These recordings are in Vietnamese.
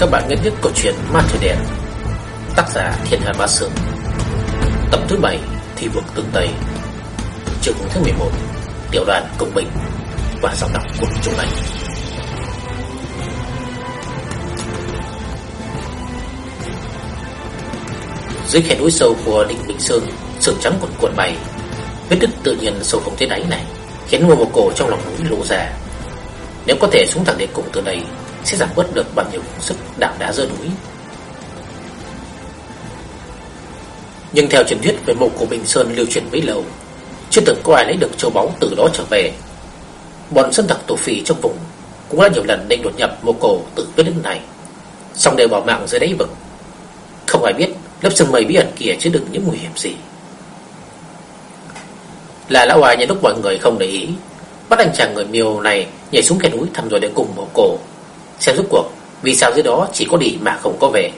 Các bạn nghe tiếp câu chuyện Ma Thủy Đèn Tác giả Thiên Hà Bá Sương. Tập thứ 7 Thị vực tương Tây Trường thứ 11 Tiểu đoàn Công Bình Và giọng đọc của chúng Anh. Dưới khe núi sâu của đỉnh Bình Sơn Sương trắng cuộn cuộn bay, Vết đứt tự nhiên sâu không thấy đáy này, Khiến ngô bồ cổ trong lòng núi lộ ra. Nếu có thể xuống thẳng đến cùng từ đây sẽ giảm bớt được bao nhiêu sức đảo đá rơi núi. Nhưng theo truyền thuyết về mộ của Bình Sơn lưu truyền mấy lâu, Chưa từng có ai lấy được châu báu từ đó trở về. Bọn dân tộc tổ phỉ trong vùng Cũng đã nhiều lần định đột nhập mộ cổ từ vết nứt này, Xong đều bỏ mạng dưới đáy vực. Không ai biết lớp sương mây bí ẩn kia chứa đựng những nguy hiểm gì. Là lão hoài nhân lúc mọi người không để ý, Bắt anh chàng người miêu này nhảy xuống khe núi thăm dò đến cùng mộ cổ. Xem rốt cuộc. Vì sao dưới đó chỉ có đi mà không có về?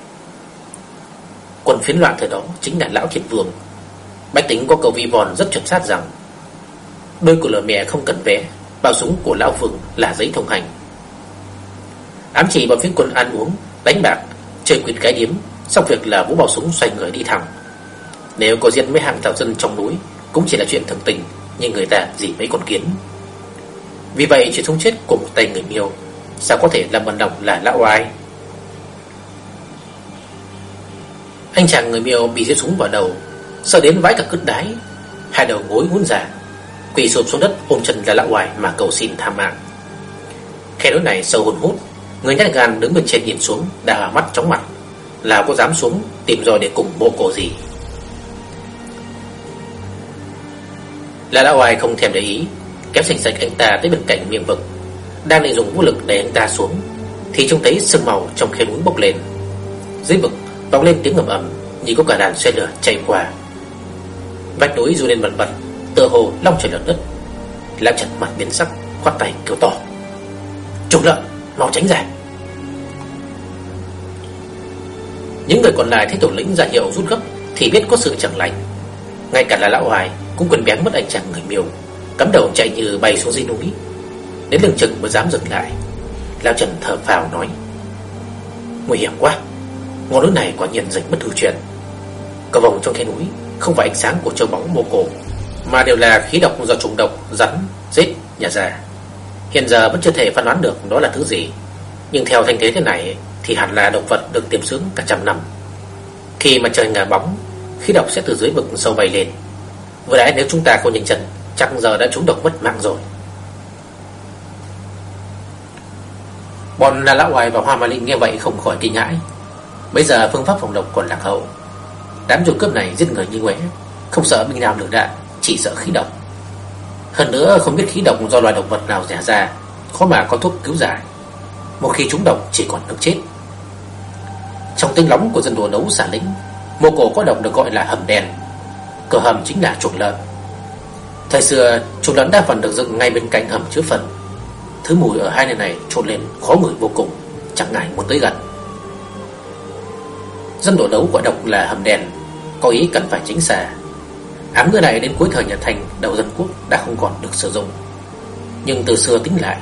Quân phiến loạn thời đó Chính là Lão thiệt Vương. Bách tính có câu vi vòn rất chuẩn xác rằng, Đôi của lửa mẹ không cần vé Bao súng của Lão Vương là giấy thông hành. Ám chỉ bọn phiến quân ăn uống, Đánh bạc, Chơi quyệt cái điếm, Xong việc là vũ bao súng xoay người đi thẳng. Nếu có giết mấy hàng thảo dân trong núi, Cũng chỉ là chuyện thường tình, Nhưng người ta gì mấy con kiến. Vì vậy chuyện sống chết của một tay người miêu. Sao có thể làm bằng Đồng là lão oai? Anh chàng người miêu bị giết súng vào đầu, Sợ đến vãi cả cứt đái. Hai đầu gối muốn giả Quỳ sụp xuống đất ôm chân là lão oai Mà cầu xin tha mạng. Khe đối này sâu hồn hút, Người nhát gan đứng bên trên nhìn xuống Đã mắt chóng mặt, Là có dám xuống tìm rồi để cùng bộ cổ gì? Là lão oai không thèm để ý Kéo sành sạch anh ta tới bên cạnh miệng vực đang định dùng vũ lực để anh ta xuống, Thì trông thấy sương màu trong khe núi bốc lên. Dưới vực vọng lên tiếng ngầm ầm, Như có cả đàn xe lửa chạy qua. Vách núi du lên bần bật, Tựa hồ long trời lở đất. Lão chặt mặt biến sắc Khoát tay kêu to. Trùng lợn mau tránh ra. Những người còn lại thấy tổ lĩnh ra hiệu rút gấp, Thì biết có sự chẳng lành. Ngay cả là lão hoài Cũng quên bén mất anh chàng người miêu, Cắm đầu chạy như bay xuống dưới núi. Đến đường chừng mới dám dừng lại. Lão Trần thở phào nói Nguy hiểm quá Ngọn núi này quả nhiên dịch bất hư chuyện Cầu vòng trong khe núi Không phải ánh sáng của châu bóng mô cổ Mà đều là khí độc do trùng độc Rắn, rết, nhà già. Hiện giờ vẫn chưa thể phán đoán được đó là thứ gì Nhưng theo thanh thế thế này Thì hẳn là động vật được tiềm sướng cả trăm năm. Khi mà trời ngả bóng Khí độc sẽ từ dưới vực sâu bay lên. Vừa nãy nếu chúng ta không nhìn chân Chắc giờ đã trúng độc mất mạng rồi. Bọn là lão hoài và hoa ma linh nghe vậy không khỏi kinh hãi. Bây giờ phương pháp phòng độc còn lạc hậu. Đám trộm cướp này giết người như quế, Không sợ binh nào được đạn Chỉ sợ khí độc. Hơn nữa không biết khí độc do loài động vật nào rẻ ra Khó mà có thuốc cứu giải Một khi trúng độc chỉ còn nước chết. Trong tiếng lóng của dân đồ nấu xả lính Mô cổ có độc được gọi là hầm đen Cửa hầm chính là chuồng lợn. Thời xưa chuồng lợn đa phần được dựng ngay bên cạnh hầm chứa phần. Thứ mùi ở hai nơi này trộn lên khó ngửi vô cùng, Chẳng ngại muốn tới gần. Dân đổ đấu gọi độc là hầm đèn, Có ý cần phải chính xà. Ám ngữ này đến cuối thời nhà Thanh Đầu dân quốc đã không còn được sử dụng. Nhưng từ xưa tính lại,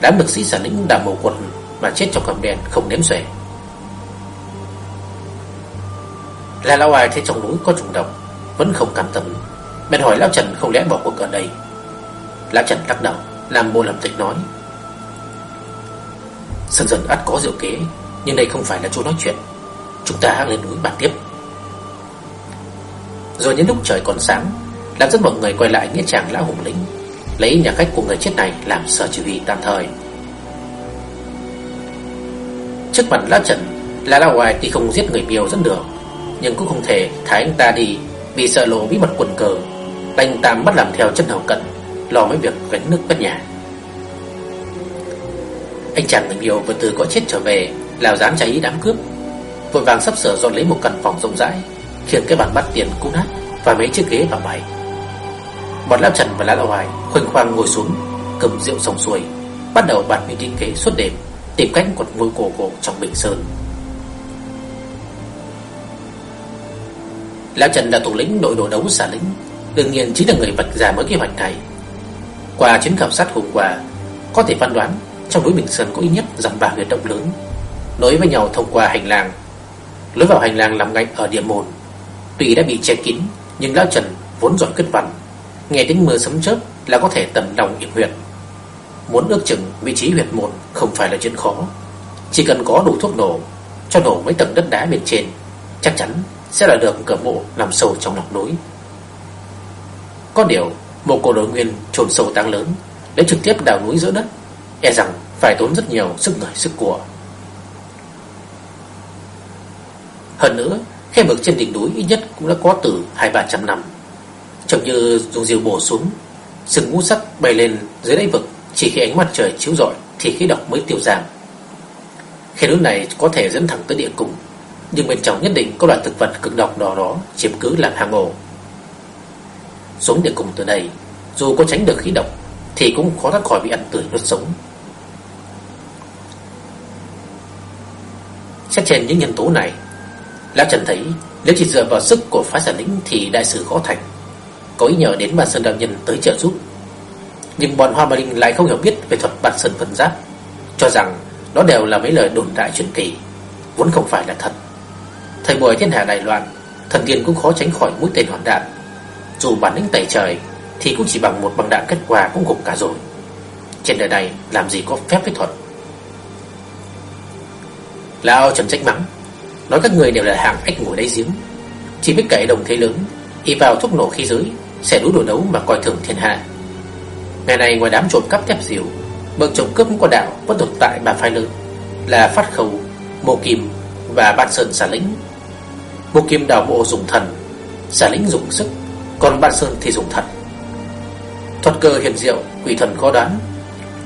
Đám lực sĩ sản lĩnh đàm mồ quần Mà chết trong hầm đèn không nếm xuể. Là lão ai thấy trong núi có trùng độc, Vẫn không cảm tâm Bèn hỏi lão Trần không lẽ bỏ cuộc ở đây. Lão Trần lắc đầu làm bộ làm tịch nói. Dần dần ắt có diệu kế Nhưng đây không phải là chỗ nói chuyện. Chúng ta lên núi bàn tiếp. Rồi đến lúc trời còn sáng Làm rất mọi người quay lại nghĩa chàng lão hùng lĩnh Lấy nhà khách của người chết này Làm sở chỉ huy tạm thời. Trước mặt lá trần Là lão hoài thì không giết người miêu rất được, Nhưng cũng không thể thái anh ta đi Vì sợ lộ bí mật quần cờ Đành tạm bắt làm theo chân hầu cận. Lo mấy việc gánh nước cất nhà. Anh chàng người yêu vừa từ có chết trở về, Lào dám cháy đám cướp. Vội vàng sắp sửa dọn lấy một căn phòng rộng rãi, Khiến cái bàn bắt tiền cũ nát Và mấy chiếc ghế vào bày Bọn lão Trần và lão lão hoài Khoanh khoang ngồi xuống, Cầm rượu sòng xuôi, Bắt đầu bàn những kinh kế suốt đêm, Tìm cách quật ngôi cổ cổ trong Bình Sơn. Lão Trần là thủ lĩnh đội đồ đấu xả lính Đương nhiên chính là người vạch ra mới kế hoạch này. Qua chuyến khảo sát hôm qua Có thể phán đoán Trong núi Bình Sơn có ít nhất dặm ba huyệt động lớn nối với nhau thông qua hành lang. Lối vào hành lang làm ngạch ở địa môn. Tuy đã bị che kín, nhưng lão Trần vốn giỏi kết văn, nghe tiếng mưa sấm chớp là có thể tầm lòng yểm huyệt. Muốn ước chừng vị trí huyệt môn không phải là chuyện khó, chỉ cần có đủ thuốc nổ, cho nổ mấy tầng đất đá bên trên, chắc chắn sẽ là được cửa mộ nằm sâu trong lòng núi. Có điều, một cổ đội nguyên trồn sâu tăng lớn, để trực tiếp đào núi giữa đất, e rằng phải tốn rất nhiều sức người sức của. Hơn nữa, khe vực trên đỉnh núi ít nhất cũng đã có từ hai ba trăm năm. Trông như dùng diều bổ xuống, sừng ngũ sắc bay lên dưới đáy vực, chỉ khi ánh mặt trời chiếu rọi thì khí độc mới tiêu giảm. Khe núi này có thể dẫn thẳng tới địa cung, nhưng bên trong nhất định có loại thực vật cực độc đó đó chiếm cứ làm hàng ổ. Xuống địa cùng từ đây, dù có tránh được khí độc thì cũng khó thoát khỏi bị ăn tươi nuốt sống. Xét trên những nhân tố này, Lão Trần thấy nếu chỉ dựa vào sức của phái giả lĩnh thì đại sự khó thành. Có ý nhờ đến bản sơn đạo nhân tới trợ giúp. Nhưng bọn Hoa Bà Linh lại không hiểu biết về thuật bản sơn phân giáp, cho rằng đó đều là mấy lời đồn đại truyền kỳ, vốn không phải là thật. Thời buổi thiên hạ đại loạn, thần tiên cũng khó tránh khỏi mũi tên hoàn đạn. Dù bản lĩnh tẩy trời thì cũng chỉ bằng một băng đạn kết quả cũng gục cả rồi. Trên đời này làm gì có phép phép thuật. Lão trầm trách mắng, nói các người đều là hạng ách ngồi đáy giếng, chỉ biết cậy đồng thế lớn, y vào thuốc nổ khí giới, sẽ đủ đồ đấu mà coi thường thiên hạ. Ngày này ngoài đám trộm cắp thép diều, bậc trộm cướp có đạo vẫn tồn tại ba phái lớn là Phát khẩu Mộ Kim và Ban Sơn xả lĩnh. Mộ Kim đào mộ dùng thần, xả lĩnh dùng sức, còn Ban Sơn thì dùng thật. Thuật cơ hiền diệu, quỷ thần khó đoán,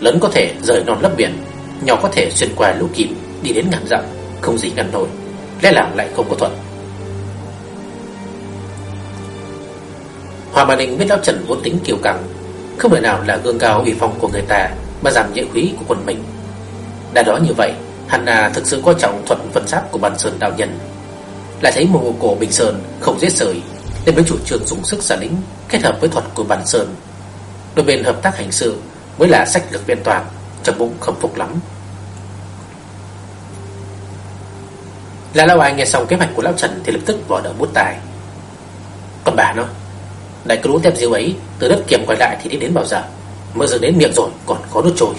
lớn có thể rời non lấp biển, nhỏ có thể xuyên qua lũ kim đi đến ngàn dặm, không gì ngăn nổi, lẽ làm lại không có thuật. Hòa Màn Ninh biết lão Trần vốn tính kiêu căng, không thể nào là gương cao uy phong của người ta mà giảm nhẹ quý của quân mình. Đã đó như vậy, hắn là thực sự quan trọng thuận phân sát của Ban Sơn đạo nhân. Lại thấy một cổ Bình Sơn không dễ sởi, nên mới chủ trương dùng sức giả lĩnh, kết hợp với thuật của bản Sơn. Đôi bên hợp tác hành sự Mới là sách lược biên toàn Trong bụng khâm phục lắm. Là lão ai nghe xong kế hoạch của lão Trần Thì lập tức bỏ đỡ bút tài. Còn bà nó, Đại cứ lũ tem diêu ấy Từ đất kiềm quay lại thì đi đến bao giờ? Mới giờ đến miệng rồi, còn có nuốt trôi.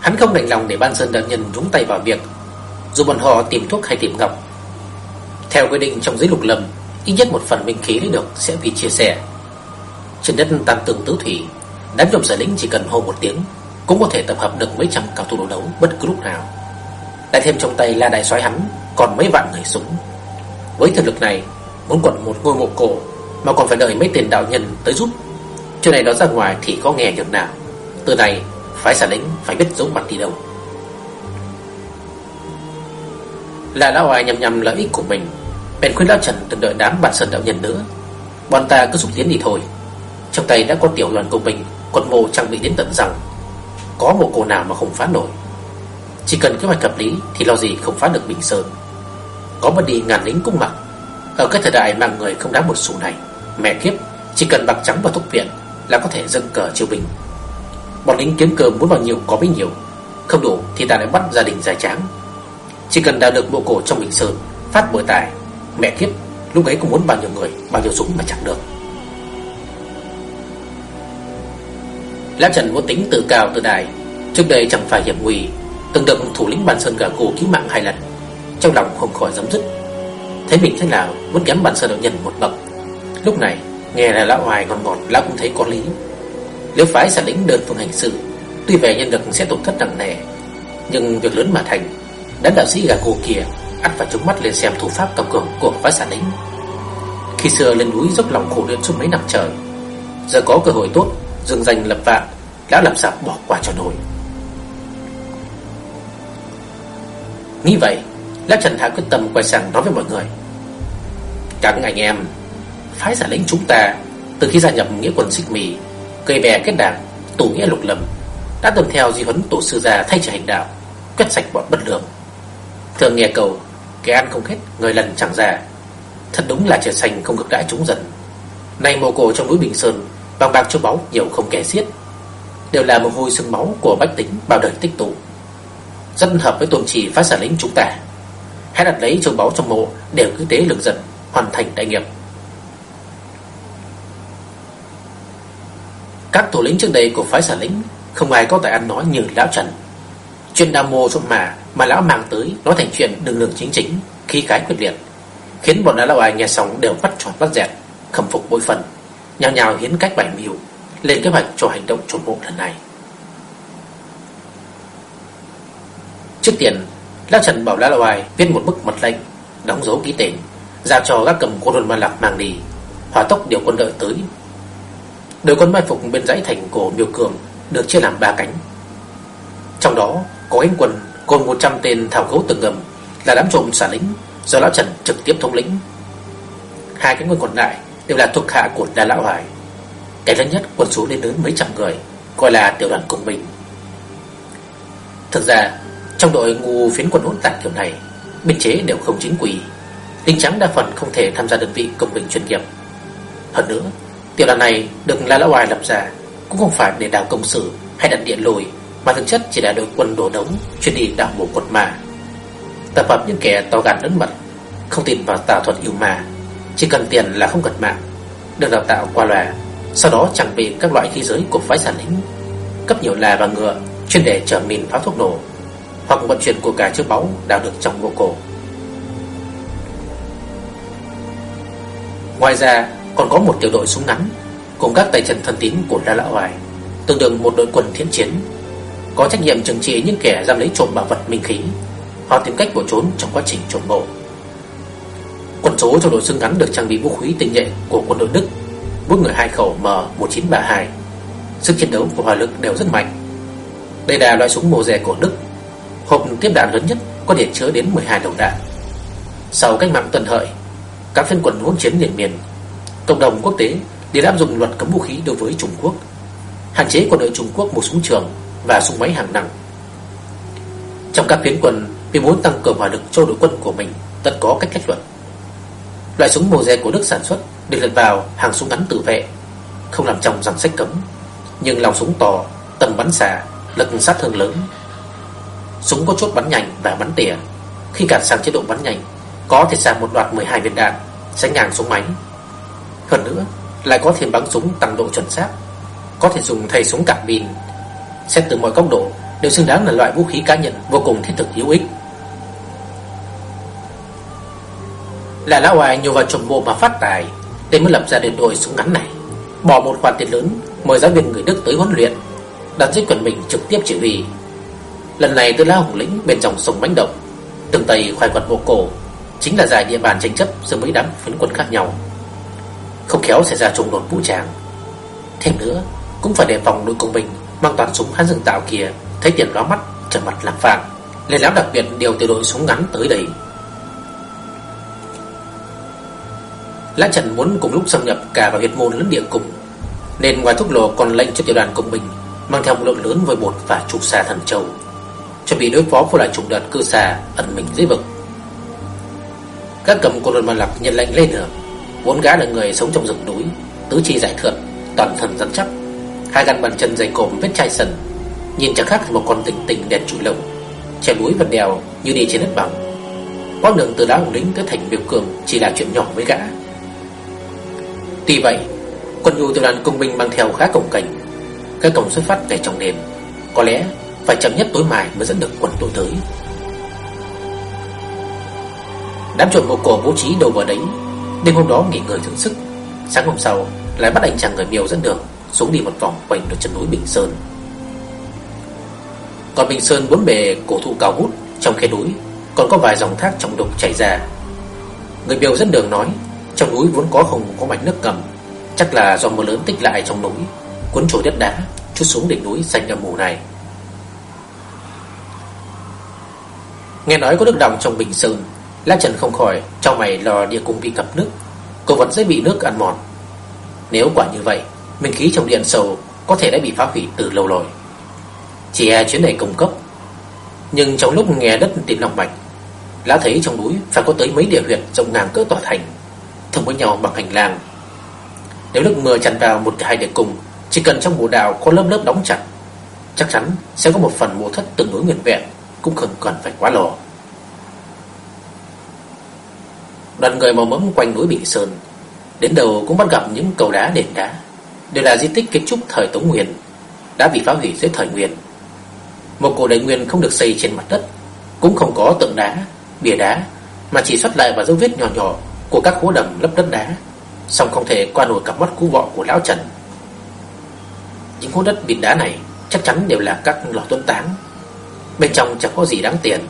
Hắn không đành lòng để ban sơn đạo nhân nhúng tay vào việc, Dù bọn họ tìm thuốc hay tìm ngọc theo quy định trong giới lục lâm, Ít nhất một phần minh khí lấy được sẽ bị chia sẻ. Trên đất tam tường tứ thủy, Đám trộm sở lĩnh chỉ cần hô một tiếng, Cũng có thể tập hợp được mấy trăm cao thủ đấu đấu Bất cứ lúc nào. Lại thêm trong tay là đại soái hắn, Còn mấy vạn người súng. Với thực lực này Muốn quật một ngôi mộ cổ, Mà còn phải đợi mấy tiền đạo nhân tới giúp. Chuyện này nói ra ngoài thì có nghe được nào. Từ này phái xả lĩnh phải biết giấu mặt đi đâu. Là lão hoài nhầm nhầm lợi ích của mình Bèn khuyên lão Trần đừng đợi đám bản sơn đạo nhân nữa. Bọn ta cứ dục tiến đi thôi. Trong tay đã có tiểu đoàn của mình Quân mô trang bị đến tận rằng. Có một cô nào mà không phá nổi. Chỉ cần kế hoạch hợp lý Thì lo gì không phá được Bình Sơn. Có mất đi ngàn lính cung mặc. Ở cái thời đại mà người không đáng một xu này, Mẹ kiếp, Chỉ cần bạc trắng và thuốc viện Là có thể dâng cờ chiêu binh. Bọn lính kiếm cơm muốn bao nhiêu có bấy nhiêu. Không đủ thì ta lại bắt gia đình giải tráng. Chỉ cần đào được bộ cổ trong Bình Sơn, Phát bồi tài Mẹ kiếp, Lúc ấy cũng muốn bao nhiêu người, Bao nhiêu súng mà chẳng được. Lão Trần vô tính tự cao tự đại Trước đây chẳng phải hiểm nguy, Từng được thủ lĩnh bàn sơn gà cổ cứu mạng hai lần. Trong lòng không khỏi dám dứt. Thấy mình thế nào vẫn kém bàn sơn đạo nhân một bậc? Lúc này, Nghe là lão hoài ngon ngọt, Lão cũng thấy có lý. Nếu phái sản lĩnh đơn phương hành sự, Tuy về nhân lực sẽ tổn thất nặng nề, Nhưng việc lớn mà thành Đám đạo sĩ gà cổ kia ắt phải chống mắt lên xem thủ pháp cầm cường của phái sản lĩnh. Khi xưa lên núi dốc lòng khổ luyện suốt mấy năm trời, Giờ có cơ hội tốt, Dương danh lập vạn Lão làm sao bỏ qua cho nổi. Nghĩ vậy Lão Trần Thảo quyết tâm quay sang nói với mọi người. Các anh em, Phái giả lĩnh chúng ta, Từ khi gia nhập nghĩa quân xích mì Cây bè kết đảng Tổ nghĩa lục lâm Đã tuân theo di huấn tổ sư gia thay trở hành đạo, Quét sạch bọn bất lương. Thường nghe cầu Kẻ ăn không hết, Người lần chẳng già Thật đúng là trời xanh không ngược đãi chúng dần. Nay mồ cổ trong núi Bình Sơn bằng bạc châu báu nhiều không kẻ xiết. Đều là một hôi sương máu của bách tính bao đời tích tụ. Rất hợp với tôn trì phái xả lính chúng ta. Hãy đặt lấy châu báu trong mộ Đều cứ tế lực dần Hoàn thành đại nghiệp. Các thủ lĩnh trước đây của phái xả lính, Không ai có tài ăn nói như Lão Trần. Chuyện đa mô trộm mà Mà Lão mang tới Nói thành chuyện đường đường chính chính, Khí cái quyết liệt, Khiến bọn lão ai nghe xong đều bắt tròn bắt dẹt, Khâm phục bối phần Nhào nhào hiến cách bảy mưu, Lên kế hoạch cho hành động trộm mộ lần này. Trước tiền Lão Trần bảo Lão ai viết một bức mật lệnh, Đóng dấu ký tên, Giao cho các cầm quân đoàn ma lạc mang đi, Hỏa tốc điều quân đợi tới. Đội quân mai phục bên dãy thành cổ Miêu Cường Được chia làm ba cánh trong đó, có cánh quân Gồm 100 tên thảo gấu từng ngầm Là đám trộm xả lính Do Lão Trần trực tiếp thống lĩnh. Hai cánh quân còn lại Đều là thuộc hạ của Đà Lão Hoài Cái lớn nhất quân số lên đến mấy trăm người, Gọi là tiểu đoàn công binh Thực ra, trong đội ngu phiến quân hỗn tạp kiểu này, Biên chế đều không chính quy. Lính trắng đa phần không thể tham gia đơn vị công bình chuyên nghiệp. Hơn nữa, Tiểu đoàn này được La Lão Hoài lập ra Cũng không phải để đào công sự hay đặt điện lùi. Mà thực chất chỉ là đội quân đổ đống Chuyên đi đào mộ quật mà Tập hợp những kẻ to gan lớn mật Không tin vào tà thuật yêu mà Chỉ cần tiền là không cần mạng Được đào tạo qua loa Sau đó chẳng bị các loại khí giới của phái sản lính Cấp nhiều là và ngựa Chuyên để chở mìn pháo thuốc nổ hoặc vận chuyển của cả chiếc báu đào được trong mộ cổ. Ngoài ra, còn có một tiểu đội súng ngắn cùng các tay chân thân tín của La Lão Hoài, tương đương một đội quân thiện chiến, có trách nhiệm trừng trị những kẻ dám lấy trộm bảo vật minh khí hoặc tìm cách bỏ trốn trong quá trình trộm mộ. Quân số trong đội xương ngắn được trang bị vũ khí tinh nhuệ của quân đội Đức, mỗi người hai khẩu M1932. Sức chiến đấu của hỏa lực đều rất mạnh. Đây là loại súng mô rẻ của Đức Hộp tiếp đạn lớn nhất có thể chứa đến 12 đầu đạn. Sau cách mạng tuần hợi, các phiên quần hỗn chiến liền miền, cộng đồng quốc tế đều áp dụng luật cấm vũ khí đối với Trung Quốc, hạn chế quân đội Trung Quốc một súng trường và súng máy hạng nặng. Trong các phiến quân vì muốn tăng cường hỏa lực cho đội quân của mình, tất có cách cách luận. Loại súng màu của Đức sản xuất được lật vào hàng súng ngắn tự vệ, không làm trong rằng sách cấm, nhưng lòng súng to, tầm bắn xả, lực sát thương lớn Súng có chốt bắn nhanh và bắn tỉa Khi cản sang chế độ bắn nhanh Có thể xả một loạt 12 viên đạn Sánh ngang súng máy Hơn nữa lại có thêm bắn súng tăng độ chuẩn xác Có thể dùng thay súng cạn pin Xét từ mọi góc độ, Đều xứng đáng là loại vũ khí cá nhân Vô cùng thiết thực hữu ích. Là lão hoài nhiều vào trồng bộ mà phát tài nên mới lập ra được đội súng ngắn này. Bỏ một khoản tiền lớn, Mời giáo viên người Đức tới huấn luyện, Đặt dưới quần mình trực tiếp chỉ huy. Lần này tôi lao hùng lĩnh bên dòng sông bánh động Từng tây khoai quật bộ cổ, Chính là giải địa bàn tranh chấp giữa mấy đám phiến quân khác nhau. Không khéo xảy ra xung đột vũ trang. Thêm nữa, Cũng phải đề phòng đội công binh Mang toàn súng hắn rừng tạo kia Thấy tiền ló mắt trở mặt làm phản Lên lão đặc biệt điều tiểu đội súng ngắn tới đây Lã Trần muốn cùng lúc xâm nhập cả vào huyệt môn lẫn địa cùng Nên ngoài thuốc lồ còn lệnh cho tiểu đoàn cùng mình Mang theo một lượng lớn vôi bột và trụ xa thần châu chuẩn bị đối phó với lại trùng đợt cư xà ẩn mình dưới vực. Các cầm cô đồn ma lạc nhận lệnh lên đường. Bốn gã là người sống trong rừng núi, tứ chi giải thượt, toàn thần rắn chắc, hai gắn bàn chân dày cộm vết chai sần, nhìn chẳng khác một con tình tình đèn trụi lồng, trèo núi vượt đèo như đi trên đất bằng. Quãng đường từ đá hùng lĩnh tới thành biểu cường chỉ là chuyện nhỏ với gã. Tuy vậy, quân nhu tiểu đoàn công binh mang theo khá cổng cảnh, các cổng xuất phát ngày trong đêm, có lẽ phải chậm nhất tối mai mới dẫn được quân đội tới. Đám chuột mộ cổ bố trí đầu vào đấy Đêm hôm đó nghỉ ngơi dưỡng sức. Sáng hôm sau lại bắt anh chàng người miêu dẫn đường. Xuống đi một vòng quanh được chân núi Bình Sơn. Còn Bình Sơn bốn bề cổ thụ cao hút Trong khe núi còn có vài dòng thác trong đục chảy ra. Người biểu dẫn đường nói, Trong núi vốn có không có mạch nước cầm Chắc là do mưa lớn tích lại trong núi, Cuốn trôi đất đá, Chút xuống đỉnh núi xanh âm mù này. Nghe nói có nước đồng trong bình sơn La Trần không khỏi Trong mày lò địa cung bị cập nước Cổ vật dễ bị nước ăn mòn. Nếu quả như vậy Minh khí trong điện sầu Có thể đã bị phá hủy từ lâu rồi. Chỉ e chuyến này cung cấp. Nhưng trong lúc nghe đất tìm lòng mạch Lá thấy trong núi phải có tới mấy địa huyệt rộng ngang cỡ tỏa thành Thông với nhau bằng hành lang. Nếu nước mưa tràn vào một hai địa cùng, Chỉ cần trong mùa đào có lớp lớp đóng chặt Chắc chắn sẽ có một phần mộ thất tương đối nguyên vẹn cũng không cần phải quá lo. Đoàn người màu mẫm quanh núi Bị Sơn, đến đầu cũng bắt gặp những cầu đá đền đá, đều là di tích kiến trúc thời Tống Nguyên, đã bị phá hủy dưới thời Nguyên. Một cổ đại nguyên không được xây trên mặt đất, cũng không có tượng đá, bìa đá, mà chỉ xuất lại vào dấu vết nhỏ nhỏ của các hố đầm lấp đất đá, song không thể qua nổi cặp mắt cú vọ của lão Trần. Những hố đất bịt đá này chắc chắn đều là các lò tuấn táng. Bên trong chẳng có gì đáng tiền.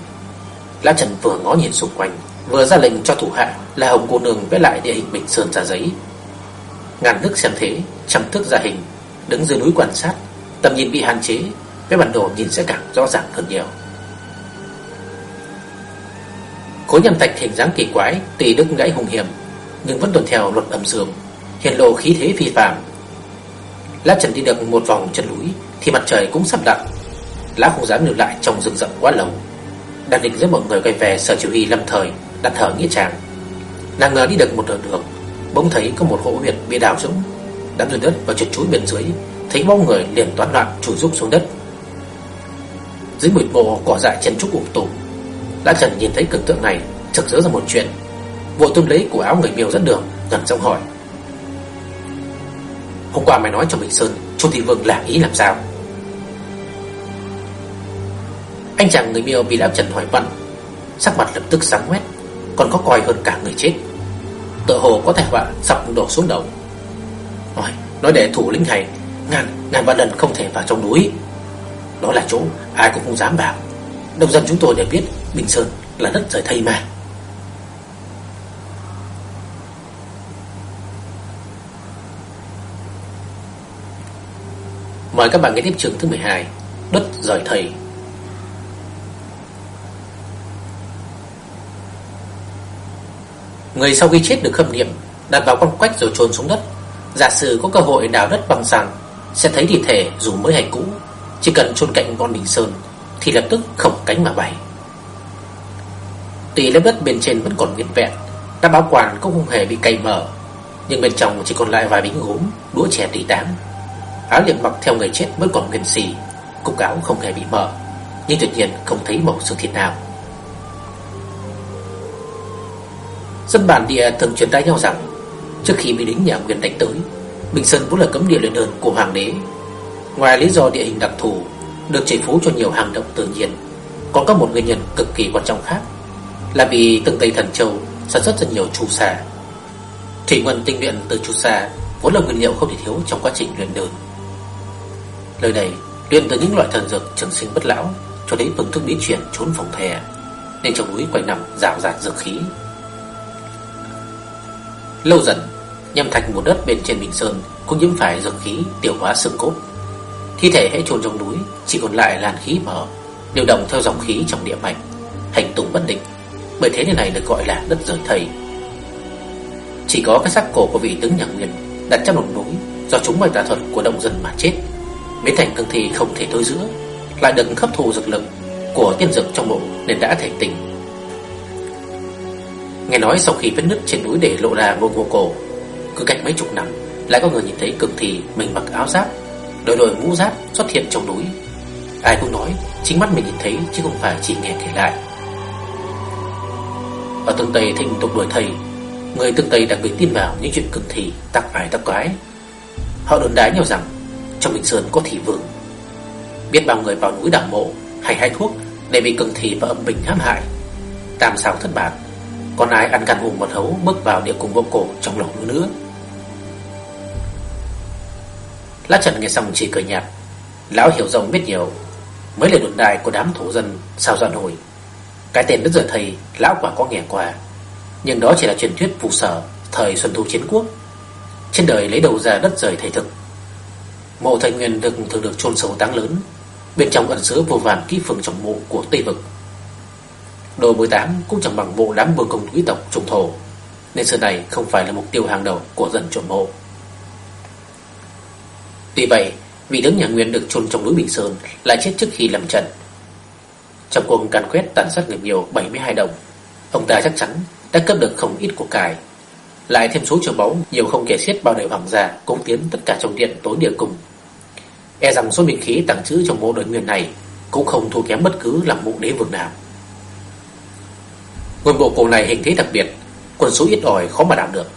Lão Trần vừa ngó nhìn xung quanh, vừa ra lệnh cho thủ hạ là Hồng cô nương vẽ lại địa hình Bình Sơn ra giấy. Ngàn thức xem thế, trăm thức ra hình, đứng dưới núi quan sát, tầm nhìn bị hạn chế, cái bản đồ nhìn sẽ càng rõ ràng hơn nhiều. Cố nhâm tạch hình dáng kỳ quái, tùy đức gãy hùng hiểm, nhưng vẫn tuân theo luật âm dương, hiện lộ khí thế phi phàm. Lá Trần đi được một vòng chân núi thì mặt trời cũng sắp lặn. Lá không dám lưu lại trong rừng rậm quá lâu. Đang định dẫn mọi người quay về sở chỉ huy lâm thời, đặt thở nghĩa trang. Nàng ngờ đi được một nửa đường, bỗng thấy có một hố huyệt bị đào rỗng, đám dưới đất và trượt chuối bên dưới, thấy bóng người liền toán loạn chui rúc xuống đất. Dưới bụi bồ cỏ dại chân trúc ủ tủ Lã Trần nhìn thấy cảnh tượng này, chợt nhớ ra một chuyện. Vội tung lấy của áo người miêu dẫn đường, gần giọng hỏi: "Hôm qua mày nói cho Bình Sơn, Chu Thị Vương làm ý làm sao?" Anh chàng người miêu bị Lão Trần hỏi vặn, sắc mặt lập tức sáng quét, còn có coi hơn cả người chết. Tự hồ có thể vạn sập đổ xuống đầu. Nói, nói để thủ lĩnh này ngàn ngàn vạn lần không thể vào trong núi. Đó là chỗ ai cũng không dám vào. Đông dân chúng tôi đều biết Bình Sơn là đất rời thây mà. Mời các bạn nghe tiếp chương thứ 12 Đất rời thầy Người sau khi chết được khâm niệm Đặt vào con quách rồi chôn xuống đất. Giả sử có cơ hội đào đất bằng sàn, Sẽ thấy thi thể dù mới hay cũ, Chỉ cần chôn cạnh con Bình Sơn, Thì lập tức khổng cánh mà bay. Tuy lớp đất bên trên vẫn còn nguyên vẹn Đã báo quản cũng không hề bị cày mở Nhưng bên trong chỉ còn lại vài bính gốm, Đũa chè tỉ tán. Áo liệm mặc theo người chết vẫn còn nguyên xì Cục áo không hề bị mở Nhưng tuyệt nhiên không thấy màu xương thịt nào. Dân bản địa thường truyền tai nhau rằng, Trước khi bị lính nhà Nguyên đánh tới, Bình Sơn vốn là cấm địa luyện đơn của hoàng đế. Ngoài lý do địa hình đặc thù, Được chỉ phú cho nhiều hàng động tự nhiên, Còn có một nguyên nhân cực kỳ quan trọng khác, Là vì từng Tây Thần Châu Sản xuất rất nhiều chu sa. Thủy nguồn tinh luyện từ chu sa Vốn là nguyên liệu không thể thiếu trong quá trình luyện đơn Lời này luyện từ những loại thần dược trường sinh bất lão, Cho đến phương thức bí chuyển trốn phòng thè Nên trong núi quanh năm rào rạt dược khí. Lâu dần, Nhâm thạch một đất bên trên Bình Sơn Cũng nhiễm phải dược khí tiểu hóa xương cốt. Thi thể hãy trồn trong núi, Chỉ còn lại làn khí mở Điều động theo dòng khí trong địa mạch. Hành tùng bất định, Bởi thế này được gọi là đất rời thầy. Chỉ có cái xác cổ của vị tướng nhà Nguyên Đặt trong một núi Do chúng bởi tà thuật của động dân mà chết. Biến thành cương thi không thể thôi giữa, Lại được hấp thụ dược lực Của tiên dược trong bộ nên đã thể tình. Nghe nói sau khi vết nứt trên núi để lộ ra vô vô cổ, Cứ cách mấy chục năm, Lại có người nhìn thấy cực thì mình mặc áo giáp Đội đội mũ giáp xuất hiện trong núi. Ai cũng nói, Chính mắt mình nhìn thấy chứ không phải chỉ nghe kể lại. Ở tương Tây thịnh tục đuổi thầy, Người tương Tây đặc biệt tin vào những chuyện cực thì Tắc ái tắc quái. Họ đồn đái nhau rằng, Trong Bình Sơn có thị vương. Biết bao người vào núi đảo mộ Hay hai thuốc để bị cực thì và âm bình hãm hại, Tam sao thất bại còn ai ăn gan hùng mật hấu bước vào địa cùng vô cổ trong lòng nữa. Lát Trần nghe xong chỉ cười nhạt. Lão hiểu rộng biết nhiều. Mới lời đồn đại của đám thổ dân Sao dọn hồi. Cái tên đất rời thầy, Lão quả có nghe qua. Nhưng đó chỉ là truyền thuyết phù sở, Thời Xuân Thu Chiến Quốc. Trên đời lấy đầu ra đất rời thầy thực. Mộ thầy nguyên được thường được chôn sâu táng lớn. Bên trong ẩn chứa vô vàn kỹ phường trọng mộ của Tây Vực. Đồ 18 cũng chẳng bằng bộ đám vương công quý tộc trùng thổ. Nên sơn này không phải là mục tiêu hàng đầu của dân trộm mộ Tuy vậy, Vị tướng nhà Nguyên được chôn trong núi Bình Sơn Lại chết trước khi làm trận. Trong cuộc càn quét tàn sát người nhiều 72 đồng, Ông ta chắc chắn đã cấp được không ít của cải. Lại thêm số châu báu, Nhiều không kể xiết bao đời hoàng gia Cũng tiến tất cả trong điện tối địa cùng E rằng số bình khí tàng trữ trong mộ đội nguyên này Cũng không thua kém bất cứ làm mộ đế vương nào. Ngôi bộ cổ này hình thế đặc biệt, Quân số ít ỏi khó mà đạt được.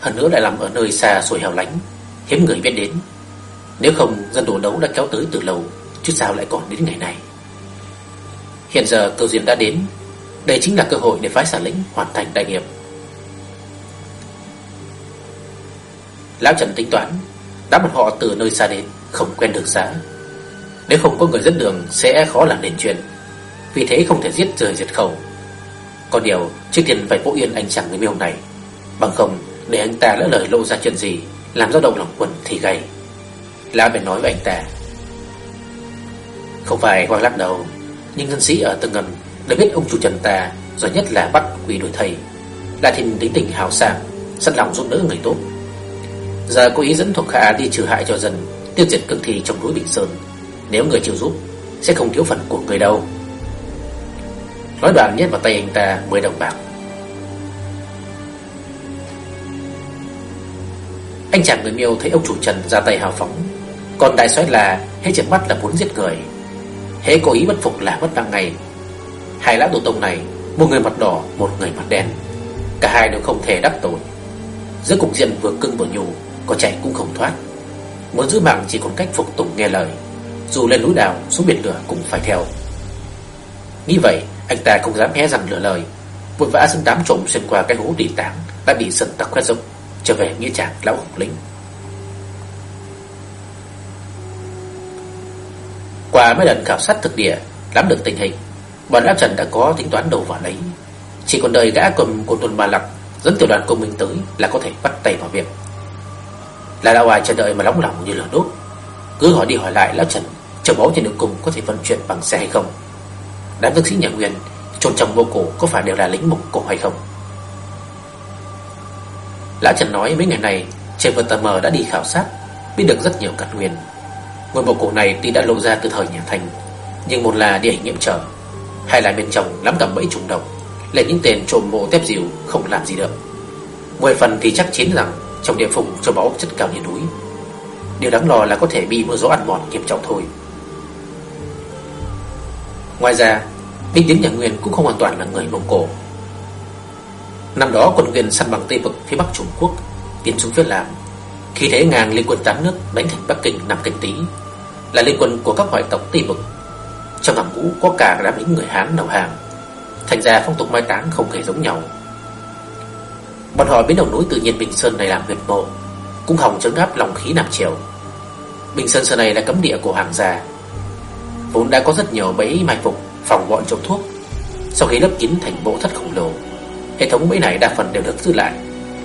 Hơn nữa lại nằm ở nơi xa xôi hẻo lánh, Hiếm người biết đến. Nếu không, dân đồ đấu đã kéo tới từ lâu, Chứ sao lại còn đến ngày này Hiện giờ cơ duyên đã đến, Đây chính là cơ hội để phái xả lĩnh hoàn thành đại nghiệp. Lão Trần tính toán, Đám bọn họ từ nơi xa đến Không quen đường xá. Nếu không có người dẫn đường sẽ khó làm nền chuyện. Vì thế không thể giết rời diệt khẩu. Có điều, trước tiên phải vỗ yên anh chàng người miêu này. Bằng không, để anh ta lỡ lời lộ ra chuyện gì, Làm dao động lòng quần thì gầy Lã bèn nói với anh ta. Không phải hoang lắc đầu Nhưng nhân sĩ ở tầng ngầm Đã biết ông chủ Trần ta, Giỏi nhất là bắt quỷ đuổi thầy. Là thìn tính tình hào sảng, Sẵn lòng giúp đỡ người tốt. Giờ cô ý dẫn thuộc hạ đi trừ hại cho dân, Tiêu diệt cực thi trong núi Bình Sơn. Nếu người chịu giúp, Sẽ không thiếu phần của người đâu. Nói đoạn nhét vào tay anh ta 10 đồng bạc. Anh chàng người miêu thấy ông chủ Trần ra tay hào phóng. Còn đại soái là Hết trận mắt là muốn giết người. Hễ cố ý bất phục là mất vang ngày Hai lão tổ tông này Một người mặt đỏ, một người mặt đen. Cả hai đều không thể đắc tội. Giữa cục diện vừa cưng vừa nhù, có chạy cũng không thoát. Muốn giữ mạng chỉ còn cách phục tùng nghe lời. Dù lên núi đào xuống biển lửa cũng phải theo. Nghĩ vậy anh ta không dám hé răng lựa lời. Vội vã dẫn đám trộm xuyên qua cái hố địa tảng Đã bị sần tặc khoét rộng Trở về nghĩa trạng lão hùng lính. Qua mấy lần khảo sát thực địa Nắm được tình hình, Bọn Lão Trần đã có tính toán đầu vào đấy Chỉ còn đợi gã cầm của tuần bà lập Dẫn tiểu đoàn công minh tới là có thể bắt tay vào việc. Là đạo ai chờ đợi mà nóng lòng như lửa đốt. Cứ hỏi đi hỏi lại, Lão Trần Châu báu trên đường cùng có thể vận chuyển bằng xe hay không? Đám tướng sĩ nhà Nguyên chôn trong vô cổ có phải đều là lính mục cổ hay không? Lão Trần nói mấy ngày này, Trên vân tờ đã đi khảo sát, Biết được rất nhiều cật nguyên. Ngôi mộ cổ này tuy đã lộ ra từ thời nhà Thanh Nhưng một là địa hình hiểm trở, Hai là bên trong lắm cả bẫy trùng độc Là những tên trộm mộ tép dìu không làm gì được. Mười phần thì chắc chín rằng trong địa phùng cho báu chất cao như núi. Điều đáng lo là có thể bị mưa gió ăn mòn nghiêm trọng thôi. Ngoài ra Binh tiến nhà Nguyên cũng không hoàn toàn là người Mông Cổ. Năm đó, quân Nguyên săn bằng Tây Vực phía Bắc Trung Quốc, Tiến xuống phía Nam. Khi thế, ngàn liên quân tám nước đánh thành Bắc Kinh năm canh tí, Là liên quân của các ngoại tộc Tây Vực. Trong hàng ngũ có cả đám lính người Hán đầu hàng. Thành ra phong tục mai táng không hề giống nhau. Bọn họ biến đầu núi tự nhiên Bình Sơn này làm huyệt mộ, Cũng hỏng chống áp lòng khí Nam Triều. Bình Sơn xưa này là cấm địa của hoàng gia. Vốn đã có rất nhiều bẫy mai phục, Phòng bọn trộm thuốc. Sau khi lấp kín thành bộ thất khổng lồ, Hệ thống bẫy này đa phần đều được giữ lại.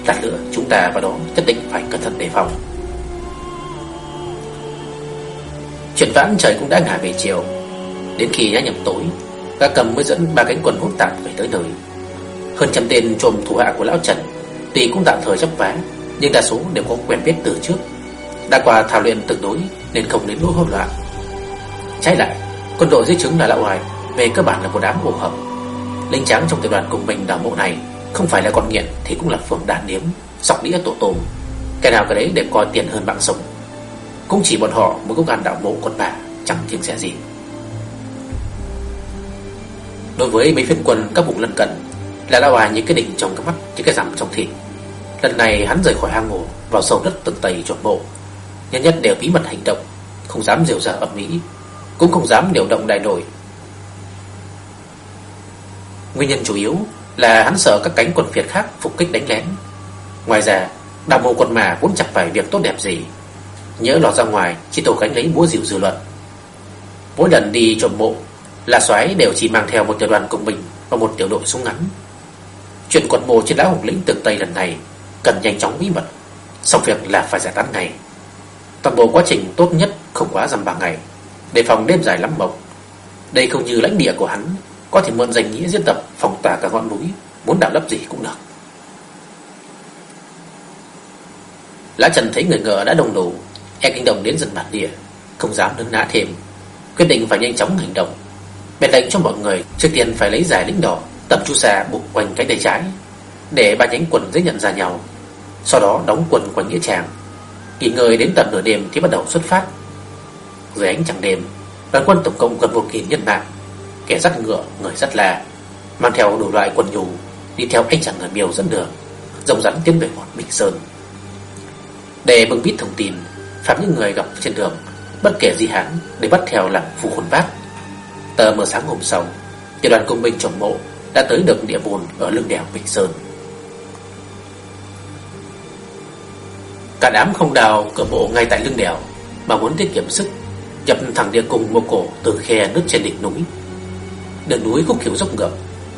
Lát nữa, chúng ta vào đó nhất định phải cẩn thận đề phòng. Chuyển vãn trời cũng đã ngả về chiều. Đến khi đã nhầm tối, Gã cầm mới dẫn ba cánh quần hỗn tạp về tới nơi. Hơn trăm tên trộm thủ hạ của lão Trần, Tuy cũng tạm thời chấp vá, Nhưng đa số đều có quen biết từ trước. Đã qua thảo luyện tương đối Nên không đến nỗi hỗn loạn. Trái lại, Quân đội dưới trướng là lão hoài Về cơ bản là một đám ổ hợp. Linh trắng trong tiểu đoàn cùng mình đào mộ này Không phải là con nghiện thì cũng là phường đàn điếm Sọc đĩa tổ tôm. Cái nào cái đấy để coi tiền hơn mạng sống. Cũng chỉ bọn họ mới có gan đào mộ con bà, Chẳng kiêng rẻ gì. Đối với mấy phiên quân các vùng lân cận Là lão hoài những cái đỉnh trong cái mắt những cái rằm trong thịt. Lần này hắn rời khỏi hang ngủ Vào sâu đất tầng tây chuẩn bộ Nhân nhất đều bí mật hành động, Không dám rêu rả ở Mỹ cũng không dám điều động đại đội. Nguyên nhân chủ yếu là hắn sợ các cánh quân Việt khác phục kích đánh lén. Ngoài ra, Đào mộ quân mà vốn chẳng phải việc tốt đẹp gì. Nhớ lọt ra ngoài, Chỉ tổ cánh lấy búa dịu dư luận. Mỗi lần đi trộm mộ, Là xoáy đều chỉ mang theo một tiểu đoàn cùng mình Và một tiểu đội súng ngắn. Chuyện quật mộ trên lão hùng lĩnh tường Tây lần này cần nhanh chóng bí mật. Xong việc là phải giải tán ngay. Toàn bộ quá trình tốt nhất không quá dằm ba ngày. Để phòng đêm dài lắm mộng. Đây không như lãnh địa của hắn, Có thể mượn danh nghĩa diễn tập phòng tả cả ngọn núi, Muốn đào lấp gì cũng được. Lá Trần thấy người ngờ đã đồng đủ E kinh đồng đến dần bản địa, Không dám đứng ná thêm, Quyết định phải nhanh chóng hành động. Bèn lệnh cho mọi người trước tiên phải lấy giải lính đỏ, Tập chu xà buộc quanh cánh tay trái, Để ba nhánh quần dễ nhận ra nhau, Sau đó đóng quần quanh nghĩa tràng. Nghỉ ngơi đến tận nửa đêm thì bắt đầu xuất phát. Dưới ánh trăng đêm Đoàn quân tổng cộng gần một nghìn nhân mạng Kẻ dắt ngựa, người dắt là Mang theo đủ loại quần nhù, Đi theo anh chàng người miêu dẫn đường Rồng rắn tiến về một Bình Sơn. Để bưng biết thông tin Phạm những người gặp trên đường Bất kể gì hắn để bắt theo làm phù hồn vác Tờ mờ sáng hôm sau Tiểu đoàn công binh trồng mộ Đã tới được địa môn ở lưng đèo Bình Sơn. Cả đám không đào cửa bộ ngay tại lưng đèo Mà muốn tiết kiệm sức Nhập thẳng địa cùng một cổ từ khe nước trên đỉnh núi. Đường núi khúc kiểu dốc ngược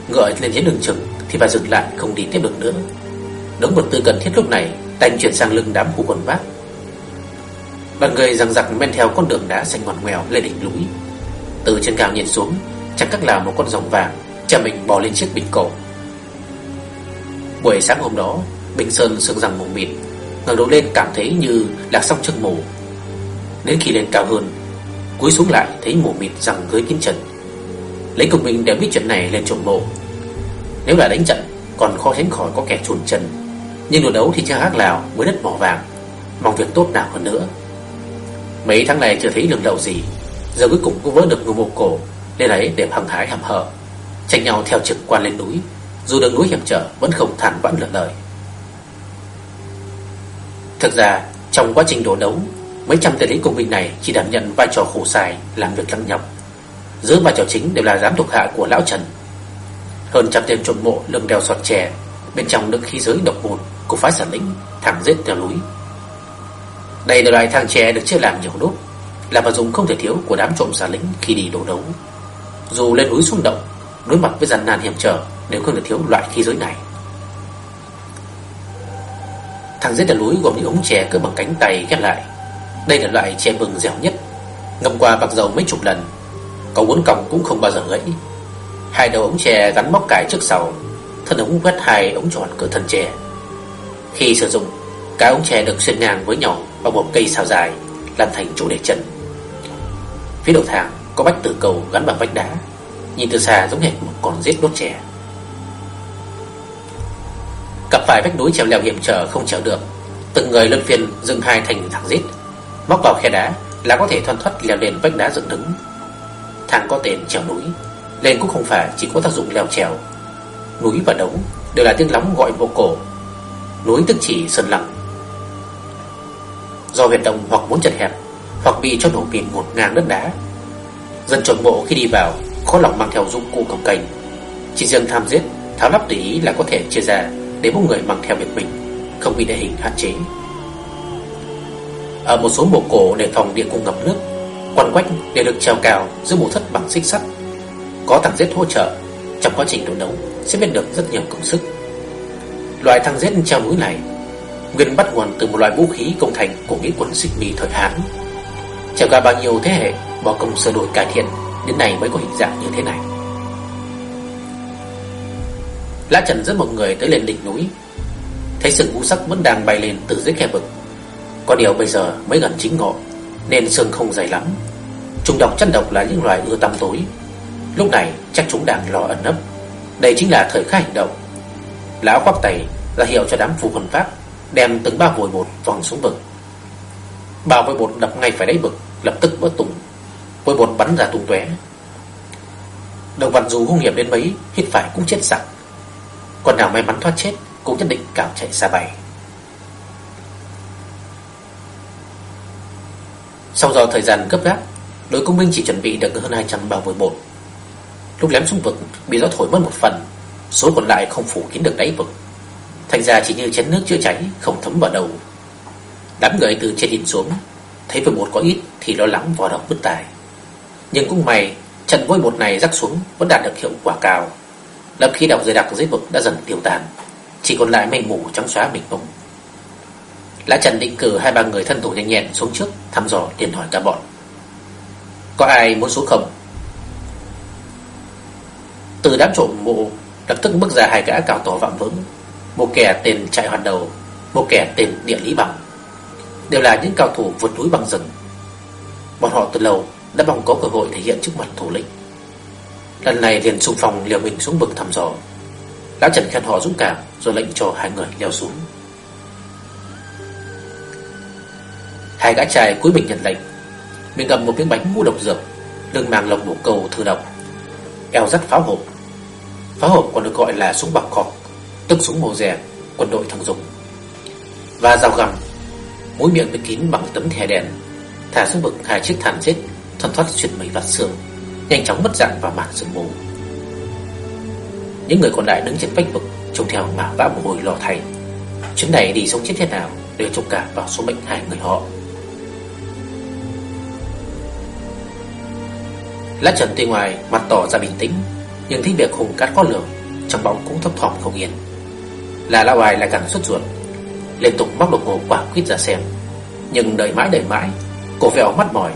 Ngựa lên đến đường chừng Thì phải dừng lại không đi tiếp được nữa. Đống vật tư cần thiết lúc này, Đành chuyển sang lưng đám khu quần vác. Đoàn người rằng giặc men theo con đường đá xanh ngoằn ngoèo lên đỉnh núi. Từ trên cao nhìn xuống, Chẳng các là một con rồng vàng, Cha mình bò lên chiếc bình cổ. Buổi sáng hôm đó, Bình Sơn sương rằng mù mịt, ngẩng đầu lên cảm thấy như lạc xong chân mù. Đến khi lên cao hơn Cúi xuống lại, thấy mù mịt rằng dưới kín trần. Lấy cùng mình đều biết chuyện này lên trộm bộ Nếu là đánh trận, Còn khó tránh khỏi có kẻ chuồn chân. Nhưng đối đấu thì chưa khác nào, mới đất mỏ vàng. Mong việc tốt nào hơn nữa. Mấy tháng này chưa thấy lường đậu gì. Giờ cuối cùng cũng vỡ được người mộ cổ, Lên ấy để hăng hái hầm hở. Tranh nhau theo trực quan lên núi. Dù đường núi hiểm trở, vẫn không than vãn lượt lời Thực ra, trong quá trình đổ đấu Mấy trăm tên lính công binh này chỉ đảm nhận vai trò khổ sai, Làm việc lăng nhọc. Giữa vai trò chính đều là giám thuộc hạ của Lão Trần. Hơn trăm tên trộm mộ lưng đeo sọt chè, Bên trong đựng khí giới độc môn Của phái sản lĩnh thẳng giết theo núi. Đây là loại thang chè được chia làm nhiều đốt Là vật dụng không thể thiếu của đám trộm sản lĩnh khi đi đổ đấu. Dù lên núi xung động, Đối mặt với gian nan hiểm trở, Đều không thể thiếu loại khí giới này. Thằng giết đèn núi gồm những ống chè cỡ bằng cánh tay ghép lại đây là loại chè bừng dẻo nhất, Ngâm qua bạc dầu mấy chục lần, có uốn còng cũng không bao giờ gãy Hai đầu ống chè gắn móc cải trước sau, Thân ống quét hai ống tròn cửa thân chè. Khi sử dụng, cái ống chè được xuyên ngang với nhau Bằng một cây sao dài, Làm thành chỗ để chân. Phía đầu thang có bách tử cầu gắn bằng vách đá, Nhìn từ xa giống hệt một con rết đốt chè. Cặp phải vách núi trèo leo hiểm trở không trèo được, Từng người luân phiên dựng hai thành thẳng rết. Móc vào khe đá là có thể thoăn thoắt leo lên vách đá dựng đứng. Thang có tên trèo núi. Lên cũng không phải, chỉ có tác dụng leo trèo. Núi và đống đều là tiếng lóng gọi vô cổ Núi tức chỉ sơn lặng. Do huyệt động hoặc muốn chật hẹp, Hoặc bị cho nổ mìn ngột ngang đất đá. Dân chuẩn bộ khi đi vào, Khó lòng mang theo dụng cụ cồng cành. Chỉ riêng tham giết, Tháo lắp tùy ý là có thể chia ra Để mỗi người mang theo việc mình, Không bị địa hình hạn chế. Ở một số mộ cổ để phòng địa cung ngập nước Quần quách để được treo cao giữa mũ thất bằng xích sắt. Có thằng giết hỗ trợ, Trong quá trình đấu đấu sẽ biết được rất nhiều công sức. Loại thằng giết treo núi này, Nguyên bắt nguồn từ một loại vũ khí công thành của nghĩa quân xích mì thời Hán. Trải qua bao nhiêu thế hệ, Bỏ công sửa đổi cải thiện, Đến nay mới có hình dạng như thế này. Lã Trần dẫn một người tới lên đỉnh núi. Thấy sừng ngũ sắc vẫn đang bay lên từ dưới khe vực. Có điều bây giờ mới gần chính ngộ nên xương không dày lắm. Trùng độc chân độc là những loài ưa tăm tối. Lúc này chắc chúng đang lo ẩn nấp. Đây chính là thời khắc hành động. Lão khoác tay ra hiệu cho đám phù quân pháp đem từng ba vội bột vòng xuống vực. Ba vội bột đập ngay phải đáy vực, lập tức vỡ tung. Vội bột bắn ra tung tóe. Động vật dù hung hiểm đến mấy, hít phải cũng chết sặc. Còn nào may mắn thoát chết cũng nhất định cào chạy xa bay. Sau do thời gian gấp gáp Đội công binh chỉ chuẩn bị được hơn 200 bao vôi bột. Lúc lém xuống vực, Bị gió thổi mất một phần, Số còn lại không phủ kín được đáy vực. Thành ra chỉ như chén nước chữa cháy, Không thấm vào đầu. Đám người từ trên nhìn xuống, Thấy vôi bột có ít thì lo lắng vò đầu bứt tài Nhưng cũng may, Trận vôi bột này rắc xuống vẫn đạt được hiệu quả cao. Lâm khí độc dày đặc dưới vực đã dần tiêu tàn, Chỉ còn lại mây mù trắng xóa mình mông Lã Trần định cử hai ba người thân thủ nhanh nhẹn xuống trước thăm dò liền hỏi cả bọn Có ai muốn xuống không? Từ đám trộm mộ, Lập tức bước ra hai gã cao to vạm vững Một kẻ tên chạy hoàn đầu, Một kẻ tên địa lý bằng. Đều là những cao thủ vượt núi bằng rừng. Bọn họ từ lâu Đã mong có cơ hội thể hiện trước mặt thủ lĩnh. Lần này liền xung phong liều mình xuống vực thăm dò. Lão Trần khen họ dũng cảm, Rồi lệnh cho hai người leo xuống. Hai gã trai cúi mình nhận lệnh mình cầm một miếng bánh ngũ độc dược đường mang lồng bộ cầu thư độc, eo dắt pháo hộp. Pháo hộp còn được gọi là súng bạc cọc, tức súng màu rẻ quân đội thường dùng. Và dao găm, mũi miệng bị kín bằng tấm thẻ đèn, thả xuống vực hai chiếc thảm chết thoăn thoát xuyên mấy vạt xương, nhanh chóng mất dạng vào màn sương mù. Những người còn lại đứng trên vách vực trông theo mà vã mồ hôi lo thay. Chuyến này đi sống chết thế nào đều trông cả vào số mệnh hai người họ. Lã Trần tuy ngoài mặt tỏ ra bình tĩnh, Nhưng thấy việc hùng cát có lường Trong bóng cũng thấp thỏm không yên. Là lão ai lại càng xuất ruột, Liên tục móc đồng hồ quả quyết ra xem. Nhưng đợi mãi đợi mãi, Cổ vẹo mắt mỏi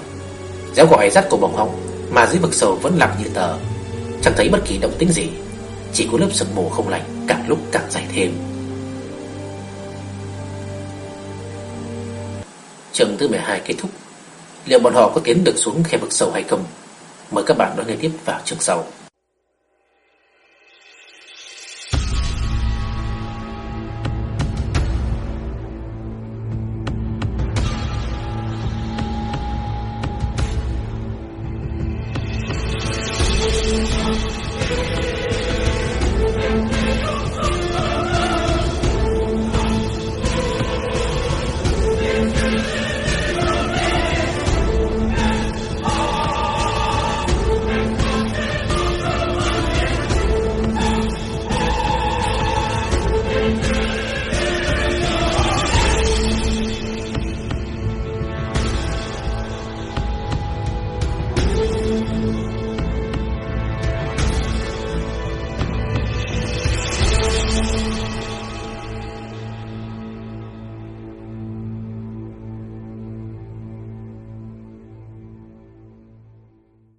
Déo gọi dắt cổ bồng họng, Mà dưới vực sầu vẫn lặng như tờ. Chẳng thấy bất kỳ động tĩnh gì, Chỉ có lớp sương mù không lạnh Càng lúc càng dày thêm. Trường thứ 12 kết thúc. Liệu bọn họ có tiến được xuống khe vực sầu hay không? Mời các bạn đón nghe tiếp vào chương sau.